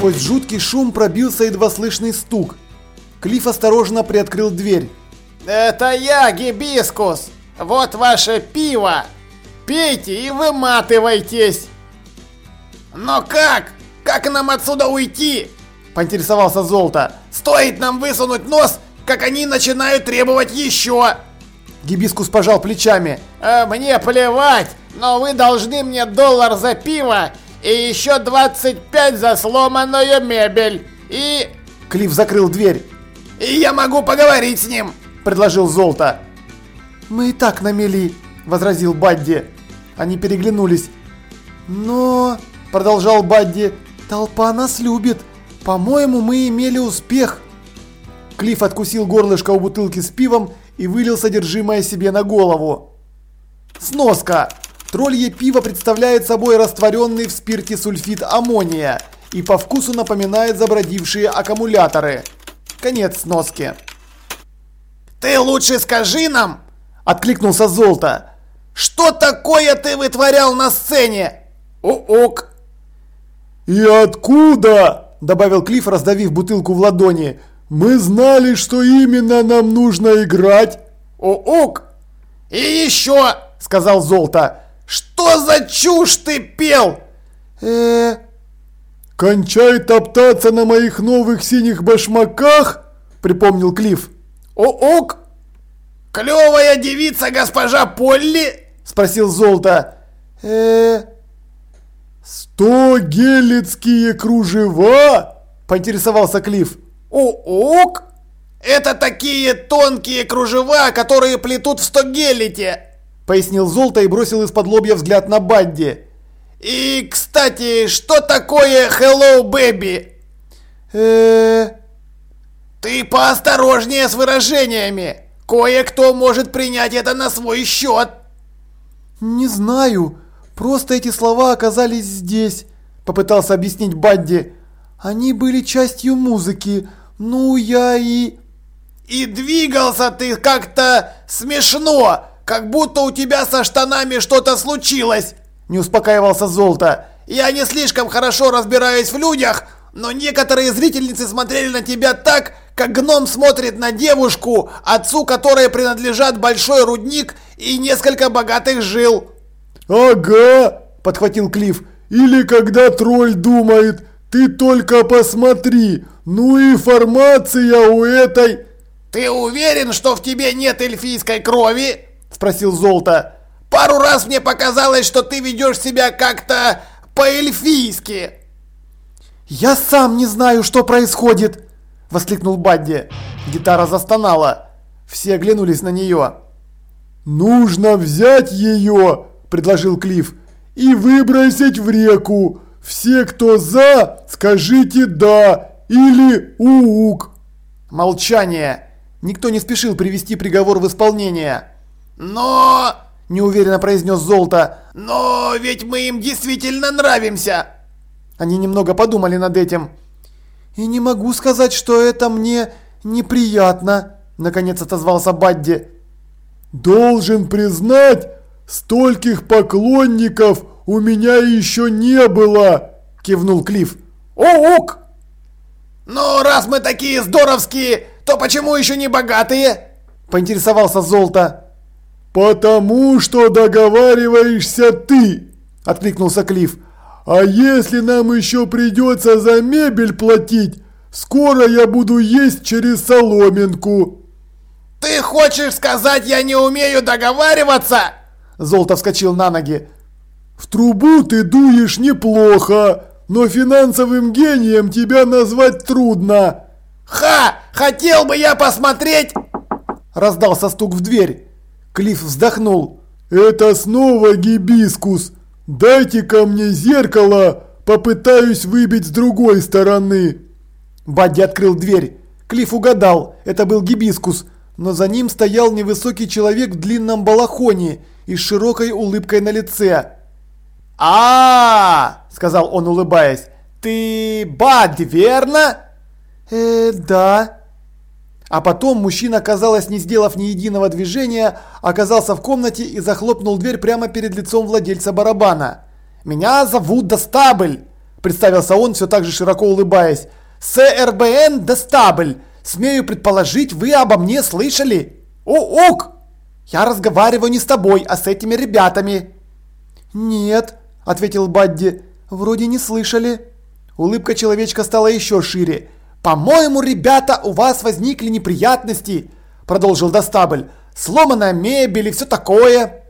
Сквозь жуткий шум пробился едва слышный стук. Клифф осторожно приоткрыл дверь. «Это я, Гибискус! Вот ваше пиво! Пейте и выматывайтесь!» «Но как? Как нам отсюда уйти?» – поинтересовался Золото. «Стоит нам высунуть нос, как они начинают требовать еще!» Гибискус пожал плечами. «Э, «Мне плевать, но вы должны мне доллар за пиво и еще 25 за сломанную мебель. И...» Клифф закрыл дверь. «И я могу поговорить с ним!» – предложил Золото. «Мы и так на мели», – возразил Бадди. Они переглянулись. «Но...» – продолжал Бадди. «Толпа нас любит. По-моему, мы имели успех». Клифф откусил горлышко у бутылки с пивом и вылил содержимое себе на голову. Сноска. Троллье пиво представляет собой растворенный в спирте сульфид аммония и по вкусу напоминает забродившие аккумуляторы. Конец сноски. «Ты лучше скажи нам!» – откликнулся Золото. «Что такое ты вытворял на сцене?» «У-ук!» «И откуда?» – добавил Клифф, раздавив бутылку в ладони. «Мы знали, что именно нам нужно играть!» «У-ук!» «И еще!» – сказал Золото. «Что за чушь ты пел?» э «Кончай топтаться на моих новых синих башмаках!» – припомнил Клифф. «Ук! Клевая девица госпожа Полли?» – спросил Золото. э «Сто гелицкие кружева?» – поинтересовался Клифф. «Ук! Это такие тонкие кружева, которые плетут в стогелите!» – пояснил Золото и бросил из-под лобья взгляд на Бадди. «И, кстати, что такое Hello Baby?» э «Ты поосторожнее с выражениями! Кое-кто может принять это на свой счет!» «Не знаю, просто эти слова оказались здесь», – попытался объяснить Бадди. «Они были частью музыки, ну я и...» «И двигался ты как-то смешно, как будто у тебя со штанами что-то случилось!» – не успокаивался Золото. «Я не слишком хорошо разбираюсь в людях, но некоторые зрительницы смотрели на тебя так, как гном смотрит на девушку, отцу которой принадлежат большой рудник и несколько богатых жил. «Ага!» – подхватил Клифф. «Или когда тролль думает, ты только посмотри, ну и формация у этой...» «Ты уверен, что в тебе нет эльфийской крови?» – спросил Золото. «Пару раз мне показалось, что ты ведешь себя как-то по-эльфийски». «Я сам не знаю, что происходит!» – воскликнул Бадди. Гитара застонала. Все оглянулись на нее. «Нужно взять ее!» – предложил Клифф. «И выбросить в реку! Все, кто за, скажите «да» или «ук». Молчание. Никто не спешил привести приговор в исполнение. «Но...» – неуверенно произнес Золото. «Но ведь мы им действительно нравимся!» Они немного подумали над этим. «И не могу сказать, что это мне неприятно», – наконец отозвался Бадди. «Должен признать, стольких поклонников у меня еще не было», – кивнул Клифф. «Ук!» «Ну, раз мы такие здоровские, то почему еще не богатые?» – поинтересовался Золото. «Потому что договариваешься ты!» – откликнулся Клифф. А если нам еще придется за мебель платить, скоро я буду есть через соломинку. Ты хочешь сказать, я не умею договариваться? Золото вскочил на ноги. В трубу ты дуешь неплохо, но финансовым гением тебя назвать трудно. Ха! Хотел бы я посмотреть! Раздался стук в дверь. Клифф вздохнул. Это снова гибискус. «Дайте ко мне зеркало, попытаюсь выбить с другой стороны!» Бадди открыл дверь. Клифф угадал, это был гибискус, но за ним стоял невысокий человек в длинном балахоне и с широкой улыбкой на лице. а, -а, -а сказал он, улыбаясь. «Ты Бадди, верно?» «Э, да», а потом мужчина, казалось, не сделав ни единого движения, оказался в комнате и захлопнул дверь прямо перед лицом владельца барабана. «Меня зовут Достабль», – Представился он, все так же широко улыбаясь. СРБН Дестабль. Смею предположить, вы обо мне слышали? О-ок! Я разговариваю не с тобой, а с этими ребятами. Нет, ответил Бадди. Вроде не слышали. Улыбка человечка стала еще шире. «По-моему, ребята, у вас возникли неприятности», – продолжил Достабль. «Сломанная мебель и все такое».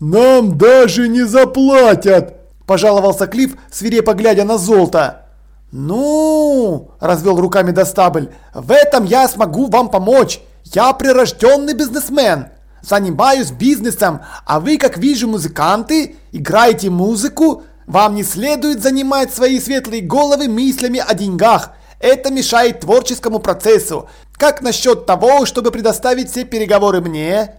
«Нам даже не заплатят!» – пожаловался Клифф, свирепо глядя на золото. «Ну!» – развел руками Достабль. «В этом я смогу вам помочь. Я прирожденный бизнесмен. Занимаюсь бизнесом, а вы, как вижу, музыканты, играете музыку. Вам не следует занимать свои светлые головы мыслями о деньгах. Это мешает творческому процессу. Как насчет того, чтобы предоставить все переговоры мне?»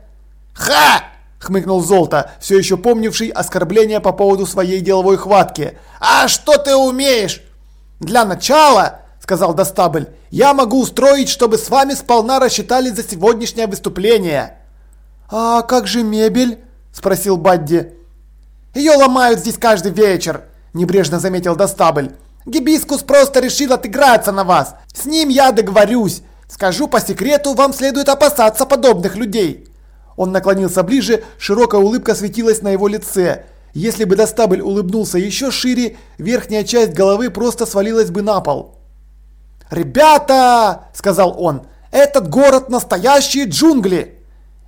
«Ха!» – хмыкнул Золото, все еще помнивший оскорбления по поводу своей деловой хватки. «А что ты умеешь?» «Для начала», – сказал Достабль, – «я могу устроить, чтобы с вами сполна рассчитались за сегодняшнее выступление». «А как же мебель?» – спросил Бадди. «Ее ломают здесь каждый вечер», – небрежно заметил Достабль. «Гибискус просто решил отыграться на вас. С ним я договорюсь. Скажу по секрету, вам следует опасаться подобных людей». Он наклонился ближе, широкая улыбка светилась на его лице. Если бы Достабль улыбнулся еще шире, верхняя часть головы просто свалилась бы на пол. «Ребята!» – сказал он. «Этот город – настоящие джунгли!»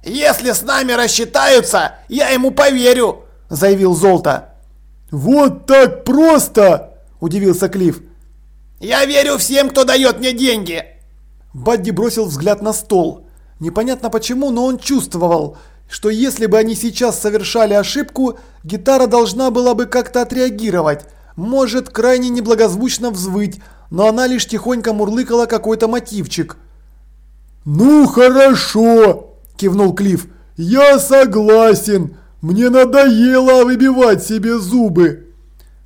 «Если с нами рассчитаются, я ему поверю!» – заявил Золото. «Вот так просто!» – удивился Клифф. «Я верю всем, кто дает мне деньги!» Бадди бросил взгляд на стол. Непонятно почему, но он чувствовал, что если бы они сейчас совершали ошибку, гитара должна была бы как-то отреагировать. Может, крайне неблагозвучно взвыть, но она лишь тихонько мурлыкала какой-то мотивчик. «Ну хорошо!» – кивнул Клифф. «Я согласен!» Мне надоело выбивать себе зубы.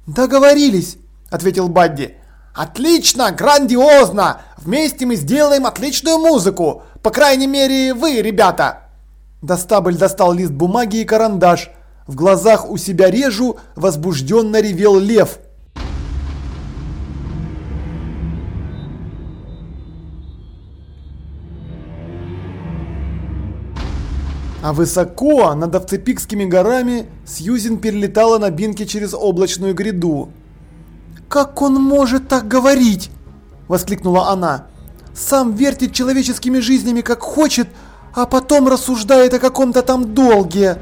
Договорились, ответил Бадди. Отлично, грандиозно. Вместе мы сделаем отличную музыку. По крайней мере, вы, ребята. Достабль достал лист бумаги и карандаш. В глазах у себя режу возбужденно ревел лев. А высоко, над Овцепикскими горами, Сьюзен перелетала на бинке через облачную гряду. «Как он может так говорить?» – воскликнула она. «Сам вертит человеческими жизнями как хочет, а потом рассуждает о каком-то там долге».